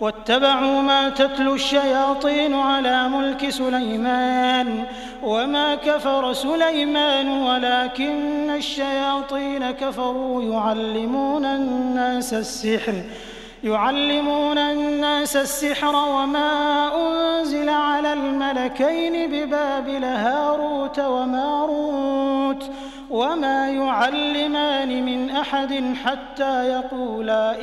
واتبعوا ما تتلو الشياطين على ملك سليمان وما كفر سليمان ولكن الشياطين كفروا يعلمون الناس السحر يعلمون الناس السحر وما أنزل على الملكين ببابل هاروت وماروت وما يعلمان من أحد حتى يقولا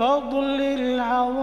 الفضل العظيم